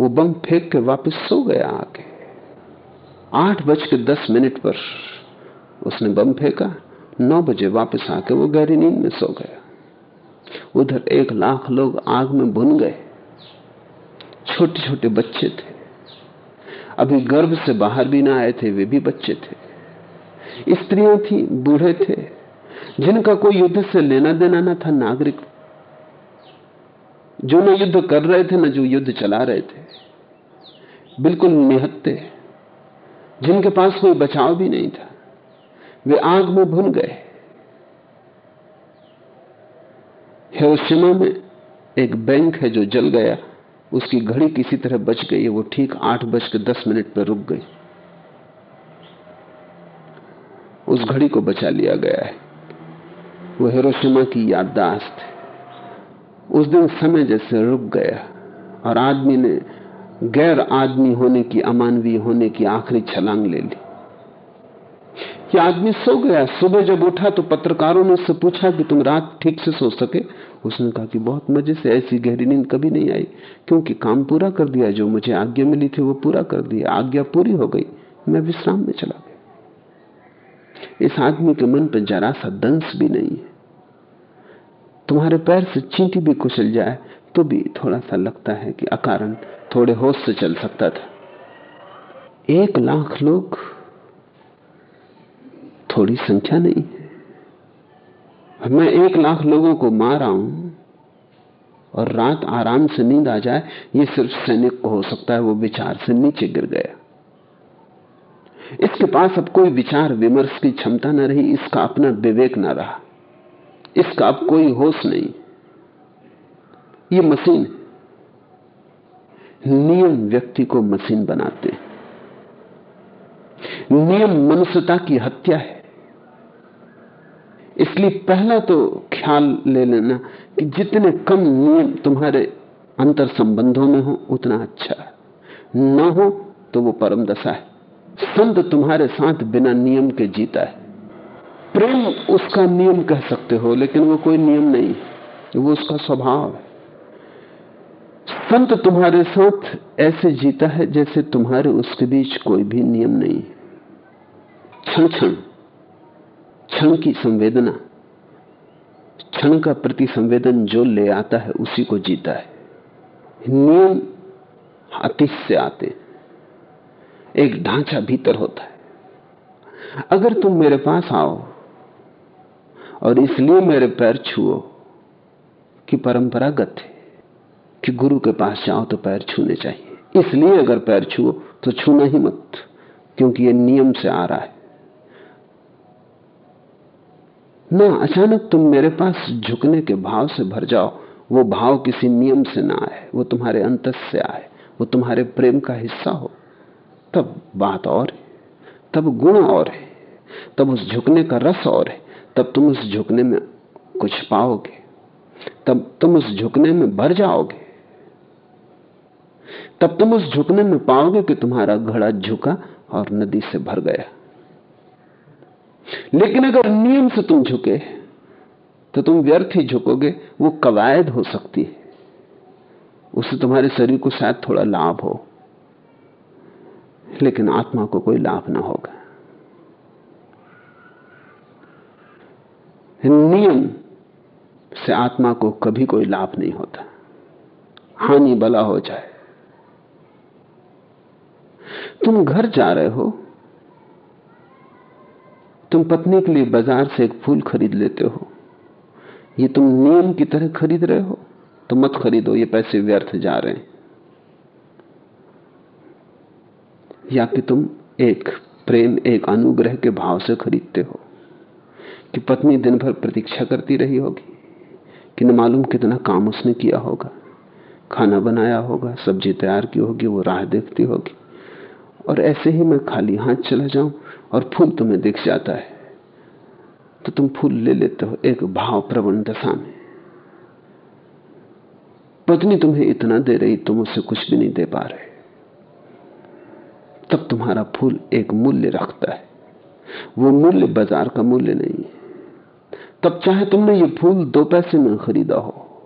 वो बम फेंक के वापस सो गया आके आठ बज के दस मिनट पर उसने बम फेंका, नौ बजे वापस आके वो गहरी नींद में सो गया। उधर एक लाख लोग आग में भुन गए। छोटे छोटे बच्चे थे। अभी गर्भ से बाहर भी ना आए थे, वे भी बच्चे थे। स्त्रियाँ थी, बूढ़े थे। जिनका कोई युद्ध से लेना देना ना था, नागरिक जो न युद्ध कर रहे थे न, जो युद्ध चला रहे थे, बिल्कुल निहत्ते जिनके पास कोई बचाव भी नहीं था, वे आग में भुन गए। हिरोशिमा में एक बैंक है जो जल गया, उसकी घड़ी किसी तरह बच गई वो ठीक आठ बज के दस मिनट पर रुक गई। उस घड़ी को बचा लिया गया है। वो हिरोशिमा की याददाश्त है। उस दिन समय जैसे रुक गया और आदमी ने गैर आदमी होने की, अमानवीय होने की आखिरी छलांग ले ली। कि आदमी सो गया। सुबह जब उठा तो पत्रकारों ने उससे पूछा कि तुम रात ठीक से सो सके। उसने कहा कि बहुत मज़े से ऐसी गहरी नींद कभी नहीं आई, क्योंकि काम पूरा कर दिया, जो मुझे आज्ञा मिली थी वो पूरा कर दिया। आज्ञा पूरी हो गई। मैं विश्राम में चला गया। इस आदमी के मन पर जरा सा दंश भी नहीं है। तुम्हारे पैर से चींटी भी कुचल जाए तो भी थोड़ा सा लगता है कि अकारण थोड़े होश से चल सकता था। एक लाख लोग थोड़ी संख्या नहीं है। मैं एक लाख लोगों को मार रहा हूँ और रात आराम से नींद आ जाए, ये सिर्फ़ सैनिक को हो सकता है, वो विचार से नीचे गिर गया। इसके पास अब कोई विचार विमर्श की क्षमता न रही, इसका अपना विवेक न रहा। इसका अब कोई होश नहीं। ये मशीन नियम व्यक्ति को मशीन बनाते हैं। नियम मनुष्यता की हत्या है। इसलिए पहला तो ख्याल ले लेना कि जितने कम नियम तुम्हारे अंतर संबंधों में हो, उतना अच्छा है। न हो तो वो परम दशा है। संत तुम्हारे साथ बिना नियम के जीता है। प्रेम उसका नियम कह सकते हो, लेकिन वो कोई नियम नहीं। वो उसका स्वभाव। है संत तुम्हारे साथ ऐसे जीता है जैसे तुम्हारे उसके बीच कोई भी नियम नहीं। क्षण क्षण क्षण की संवेदना, क्षण का प्रति संवेदन जो ले आता है उसी को जीता है। नियम अतिश से आते। एक ढांचा भीतर होता है। अगर तुम मेरे पास आओ और इसलिए मेरे पैर छुओ कि परंपरागत है, कि गुरु के पास जाओ तो पैर छूने चाहिए। इसलिए अगर पैर छुओ तो छूना ही मत, क्योंकि यह नियम से आ रहा है। ना, अचानक तुम मेरे पास झुकने के भाव से भर जाओ। वो भाव किसी नियम से ना आए, वो तुम्हारे अंतस से आए, वो तुम्हारे प्रेम का हिस्सा हो। तब बात और है, तब गुण और है, तब उस झुकने का रस और है। तब तुम उस झुकने में कुछ पाओगे। तब तुम उस झुकने में भर जाओगे। तब तुम उस झुकने में पाओगे कि तुम्हारा घड़ा झुका और नदी से भर गया। लेकिन अगर नियम से तुम झुके तो तुम व्यर्थ ही झुकोगे, वो कवायद हो सकती है। उससे तुम्हारे शरीर को शायद थोड़ा लाभ हो, लेकिन आत्मा को कोई लाभ ना होगा। नियम से आत्मा को कभी कोई लाभ नहीं होता। हानि भला हो जाए। तुम घर जा रहे हो, तुम पत्नी के लिए बाज़ार से एक फूल खरीद लेते हो। ये तुम नियम की तरह खरीद रहे हो तो मत खरीदो, ये पैसे व्यर्थ जा रहे हैं। या कि तुम एक प्रेम, एक अनुग्रह के भाव से खरीदते हो। कि पत्नी दिन भर प्रतीक्षा करती रही होगी कि न मालूम कितना काम उसने किया होगा, खाना बनाया होगा, सब्ज़ी तैयार की होगी, वो राह देखती होगी। और ऐसे ही मैं खाली हाथ चला जाऊँ और फूल तुम्हें दिख जाता है तो तुम फूल ले लेते हो, एक भाव प्रवण दशा में। पत्नी तुम्हें इतना दे रही, तुम उसे कुछ भी नहीं दे पा रहे। तब तुम्हारा फूल एक मूल्य रखता है। वो मूल्य बाज़ार का मूल्य नहीं है। तब चाहे तुमने ये फूल दो पैसे में खरीदा हो।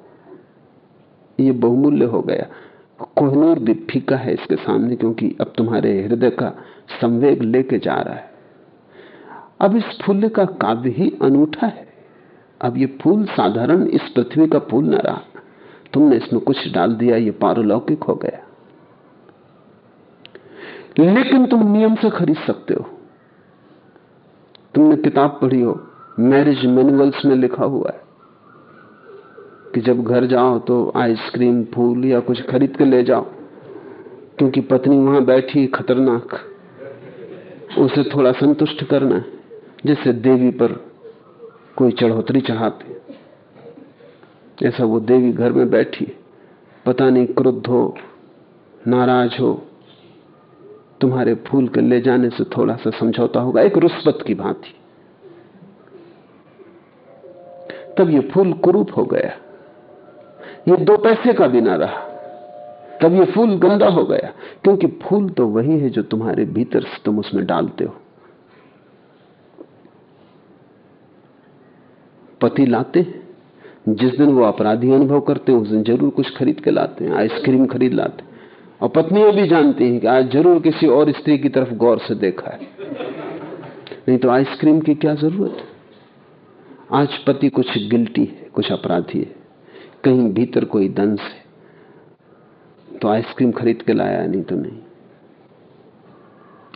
ये बहुमूल्य हो गया। कोहनूर भी फीका है इसके सामने क्योंकि अब तुम्हारे हृदय का संवेग लेके जा रहा है। अब इस फूल का काव्य ही अनूठा है। अब ये फूल साधारण इस पृथ्वी का फूल न रहा। तुमने इसमें कुछ डाल दिया, ये पारलौकिक हो गया। लेकिन तुम नियम से खरीद सकते हो। तुमने किताब पढ़ी हो मैरिज मैनुअल्स में लिखा हुआ है कि जब घर जाओ तो आइसक्रीम, फूल या कुछ खरीद के ले जाओ, क्योंकि पत्नी वहाँ बैठी खतरनाक। उसे थोड़ा संतुष्ट करना है जैसे देवी पर कोई चढ़ोतरी चढ़ाते ऐसा वो देवी घर में बैठी पता नहीं क्रुद्ध हो, नाराज़ हो, तुम्हारे फूल के ले जाने से थोड़ा सा समझौता होगा। एक रुस्बत की भांति। तब ये फूल कुरूप हो गया। ये दो पैसे का भी ना रहा। तब ये फूल गंदा हो गया। क्योंकि फूल तो वही है जो तुम्हारे भीतर से तुम उसमें डालते हो। पति लाते जिस दिन वो अपराधी अनुभव करते हैं, उस दिन ज़रूर कुछ खरीद के लाते हैं, आइसक्रीम खरीद लाते हैं। और पत्नियाँ भी जानती हैं कि आज ज़रूर किसी और स्त्री की तरफ़ गौर से देखा है। नहीं तो आइसक्रीम की क्या ज़रूरत? है आज पति कुछ गिल्टी है, कुछ अपराधी है। कहीं भीतर कोई दंश है। तो आइसक्रीम खरीद के लाया, नहीं तो नहीं।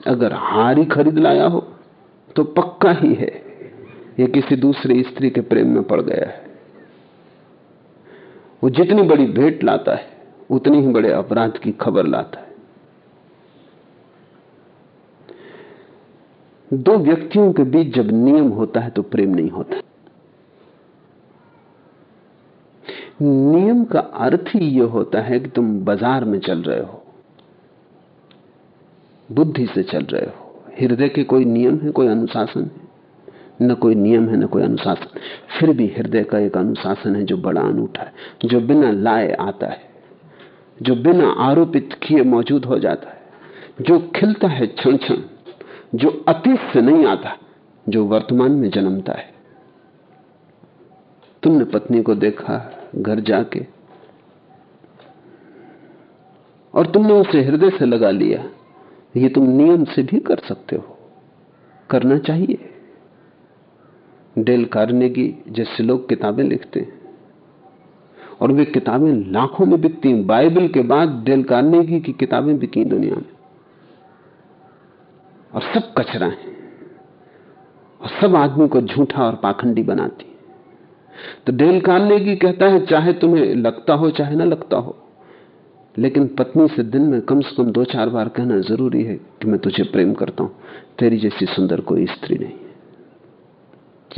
अगर हारी खरीद लाया हो तो पक्का ही है। ये किसी दूसरी स्त्री के प्रेम में पड़ गया है। वो जितनी बड़ी भेंट लाता है, उतनी ही बड़े अपराध की खबर लाता है। दो व्यक्तियों के बीच जब नियम होता है तो प्रेम नहीं होता। नियम का अर्थ ही यह होता है कि तुम बाज़ार में चल रहे हो, बुद्धि से चल रहे हो। हृदय के कोई नियम है, कोई अनुशासन है? न कोई नियम है, न कोई अनुशासन। फिर भी हृदय का एक अनुशासन है जो बड़ा अनूठा है, जो बिना लाए आता है, जो बिना आरोपित किए मौजूद हो जाता है, जो खिलता है क्षण क्षण जो अतीत से नहीं आता, जो वर्तमान में जन्मता है। तुमने पत्नी को देखा घर जाके। और तुमने उसे हृदय से लगा लिया। ये तुम नियम से भी कर सकते हो। करना चाहिए। डेल कार्नेगी जैसे लोग किताबें लिखते हैं। और वे किताबें लाखों में बिकती हैं। बाइबल के बाद डेल कार्नेगी की किताबें बिकी दुनिया में। और सब कचरा है। और सब आदमी को झूठा और पाखंडी बनाती तो डेल कार्नेगी कहता है, चाहे तुम्हें लगता हो, चाहे ना लगता हो। लेकिन पत्नी से दिन में कम से कम दो चार बार कहना ज़रूरी है कि मैं तुझे प्रेम करता हूँ। तेरी जैसी सुंदर कोई स्त्री नहीं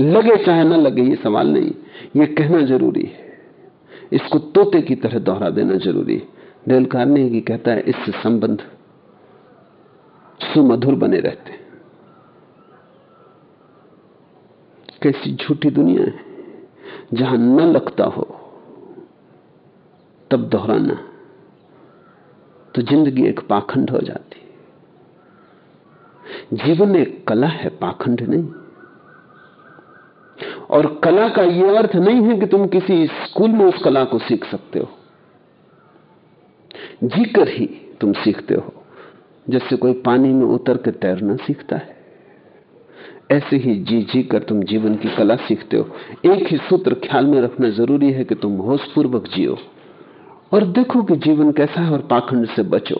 लगे चाहे ना लगे, ये सवाल नहीं। ये कहना ज़रूरी है। इसको तोते की तरह दोहरा देना ज़रूरी है। डेल कार्नेगी कहता है, इससे संबंध सुमधुर बने रहते कैसी झूठी दुनिया है। जहाँ न लगता हो, तब दोहराना। तो ज़िंदगी एक पाखंड हो जाती। जीवन एक कला है, पाखंड नहीं। और कला का यह अर्थ नहीं है कि तुम किसी स्कूल में उस कला को सीख सकते हो। जीकर ही तुम सीखते हो जैसे कोई पानी में उतर के तैरना सीखता है। ऐसे ही जी जी कर तुम जीवन की कला सीखते हो। एक ही सूत्र ख्याल में रखना ज़रूरी है कि तुम होशपूर्वक जियो और देखो कि जीवन कैसा है और पाखंड से बचो।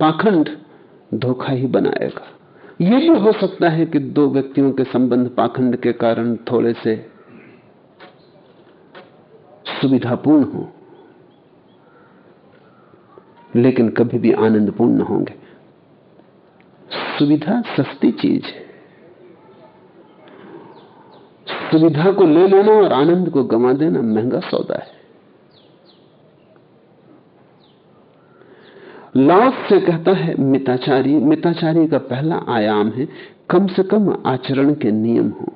पाखंड धोखा ही बनाएगा। यह भी हो सकता है कि दो व्यक्तियों के संबंध पाखंड के कारण थोड़े से सुविधापूर्ण हो, लेकिन कभी भी आनंदपूर्ण होंगे। सुविधा सस्ती चीज़ है। सुविधा को ले लेना और आनंद को गंवा देना महँगा सौदा है। लाओस से कहता है, मिताचारी मिताचारी का पहला आयाम है, कम से कम आचरण के नियम हो।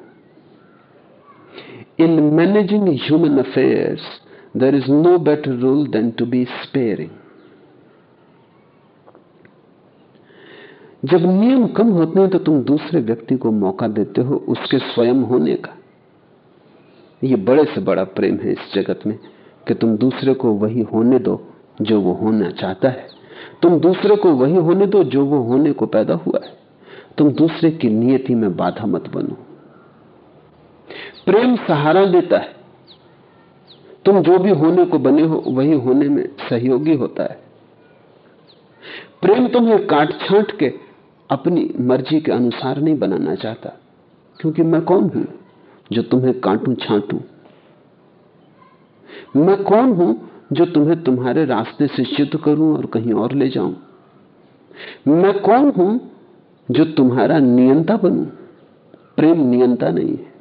In managing human affairs there is no better rule than to be sparing जब नियम कम होते हैं तो तुम दूसरे व्यक्ति को मौका देते हो उसके स्वयं होने का। यह बड़े से बड़ा प्रेम है इस जगत में कि तुम दूसरे को वही होने दो जो वो होना चाहता है। तुम दूसरे को वही होने दो जो वो होने को पैदा हुआ है। तुम दूसरे की नियति में बाधा मत बनो। प्रेम सहारा देता है। तुम जो भी होने को बने हो, वही होने में सहयोगी होता है। प्रेम तुम्हें काट छांट के अपनी मर्ज़ी के अनुसार नहीं बनाना चाहता। क्योंकि मैं कौन हूँ जो तुम्हें काटूं छांटूं? मैं कौन हूँ जो तुम्हें तुम्हारे रास्ते से चित करूँ और कहीं और ले जाऊँ? मैं कौन हूँ जो तुम्हारा नियंता बनूं? प्रेम नियंता नहीं है।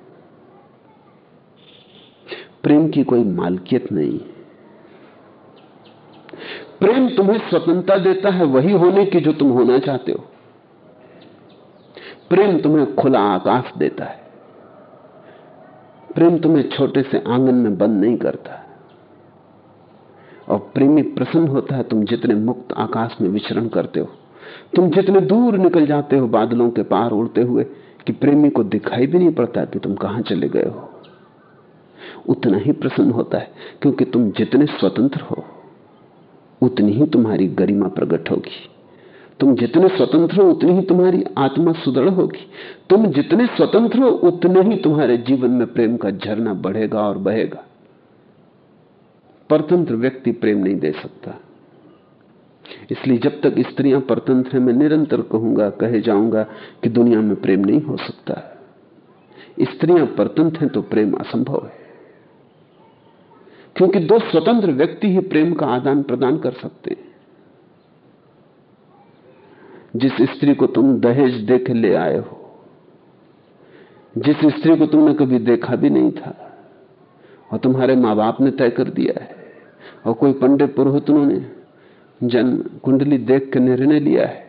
प्रेम की कोई मालकियत नहीं है। प्रेम तुम्हें स्वतंत्रता देता है, वही होने की जो तुम होना चाहते हो। प्रेम तुम्हें खुला आकाश देता है। प्रेम तुम्हें छोटे से आँगन में बंद नहीं करता और प्रेमी प्रसन्न होता है, तुम जितने मुक्त आकाश में विचरण करते हो, तुम जितने दूर निकल जाते हो बादलों के पार उड़ते हुए, कि प्रेमी को दिखाई भी नहीं पड़ता कि तुम कहाँ चले गए हो। उतना ही प्रसन्न होता है, क्योंकि तुम जितने स्वतंत्र हो, उतनी ही तुम्हारी गरिमा प्रकट होगी। तुम जितने स्वतंत्र हो, उतनी ही तुम्हारी आत्मा सुदृढ़ होगी। तुम जितने स्वतंत्र हो, उतने ही तुम्हारे जीवन में प्रेम का झरना बढ़ेगा और बहेगा। परतंत्र व्यक्ति प्रेम नहीं दे सकता। इसलिए जब तक स्त्रियाँ परतंत्र हैं, मैं निरंतर कहूँगा, कहे जाऊँगा कि दुनिया में प्रेम नहीं हो सकता। स्त्रियाँ परतंत्र हैं तो प्रेम असंभव है। क्योंकि दो स्वतंत्र व्यक्ति ही प्रेम का आदान प्रदान कर सकते हैं। जिस स्त्री को तुम दहेज देख ले आए हो, जिस स्त्री को तुमने कभी देखा भी नहीं था, और तुम्हारे माँ बाप ने तय कर दिया है, और कोई पंडित पुरोहितों ने जन्म कुंडली देख के निर्णय लिया है,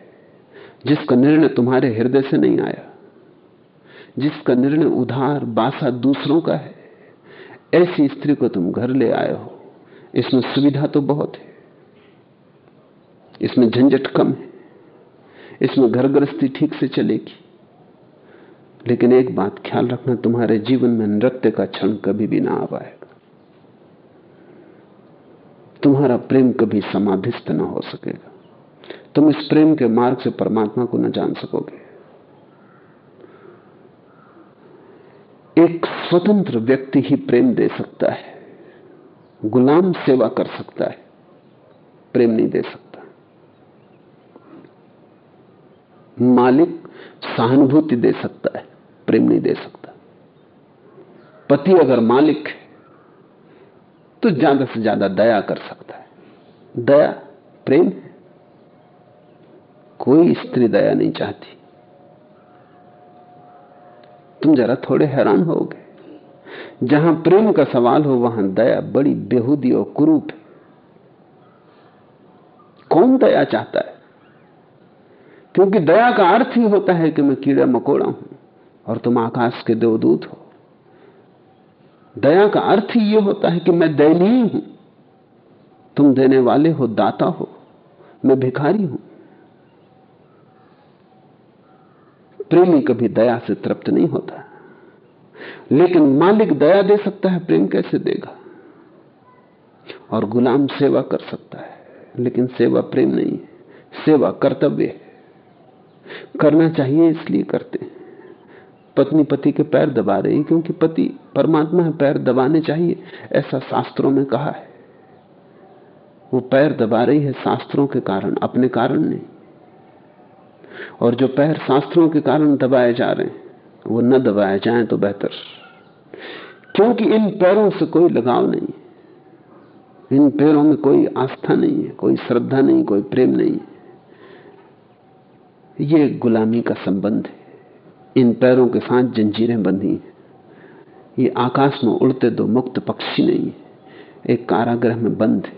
जिसका निर्णय तुम्हारे हृदय से नहीं आया, जिसका निर्णय उधार बासा दूसरों का है, ऐसी स्त्री को तुम घर ले आए हो। इसमें सुविधा तो बहुत है, इसमें झंझट कम है। इसमें घर गृहस्थी ठीक से चलेगी। लेकिन एक बात ख्याल रखना, तुम्हारे जीवन में नृत्य का क्षण कभी भी ना आ पाएगा तुम्हारा प्रेम कभी समाधिस्थ ना हो सकेगा। तुम इस प्रेम के मार्ग से परमात्मा को न जान सकोगे। एक स्वतंत्र व्यक्ति ही प्रेम दे सकता है, गुलाम सेवा कर सकता है, प्रेम नहीं दे सकता। मालिक सहानुभूति दे सकता है, प्रेम नहीं दे सकता। पति अगर मालिक है तो ज़्यादा से ज़्यादा दया कर सकता है। दया, प्रेम है। कोई स्त्री दया नहीं चाहती। तुम जरा थोड़े हैरान होगे जहाँ प्रेम का सवाल हो, वहाँ दया बड़ी बेहूदी और कुरूप है। कौन दया चाहता है? क्योंकि दया का अर्थ ही होता है कि मैं कीड़ा मकोड़ा हूँ और तुम आकाश के देवदूत हो। दया का अर्थ ही यह होता है कि मैं दयनीय हूँ। तुम देने वाले हो, दाता हो, मैं भिखारी हूँ। प्रेमी कभी दया से तृप्त नहीं होता। लेकिन मालिक दया दे सकता है, प्रेम कैसे देगा? और गुलाम सेवा कर सकता है, लेकिन सेवा प्रेम नहीं है, सेवा कर्तव्य है। करना चाहिए, इसलिए करते पत्नी पति के पैर दबा रही क्योंकि पति परमात्मा है, पैर दबाने चाहिए, ऐसा शास्त्रों में कहा है। वो पैर दबा रही है शास्त्रों के कारण, अपने कारण नहीं। और जो पैर शास्त्रों के कारण दबाए जा रहे हैं, वो न दबाए जाए तो बेहतर। क्योंकि इन पैरों से कोई लगाव नहीं इन पैरों में कोई आस्था नहीं है, कोई श्रद्धा नहीं, कोई प्रेम नहीं है। ये गुलामी का संबंध है। इन पैरों के साथ जंजीरें बंधी हैं। ये आकाश में उड़ते दो मुक्त पक्षी नहीं है। एक कारागृह में बंद है।